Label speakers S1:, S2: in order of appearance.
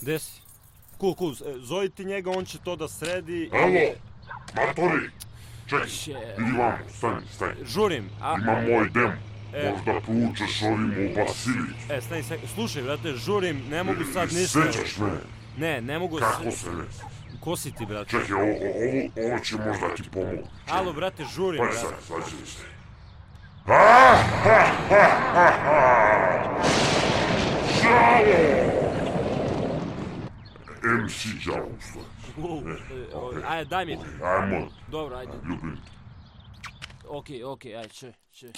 S1: Gde si? Cool, cool, e, zovi ti njega, on će to da sredi.
S2: Alo, matori, čekaj, idi vamo, stani, stani.
S1: žurim, a...
S2: Imam moj demo,
S1: E.
S2: možda proučeš ovim u Basilić.
S1: E, stani, stani, slušaj, brate, žurim, ne mogu sad ništa.
S2: Sećaš me,
S1: Ne, ne mogu...
S2: kako se ne
S1: Ko si ti, brate?
S2: Čekaj, ovo, ovo, ovo će možda ti pomoći.
S1: Alo, brate, žurim,
S2: Pa
S1: brate.
S2: sad, sad se. Ah, ha, ha, ha, ha. Žalo! MC Žalo, u stvari.
S1: U, e, o, Ajde, daj mi.
S2: Ajmo,
S1: Dobro, ajde.
S2: ljubim.
S1: Okej, okej, ajde, če, če.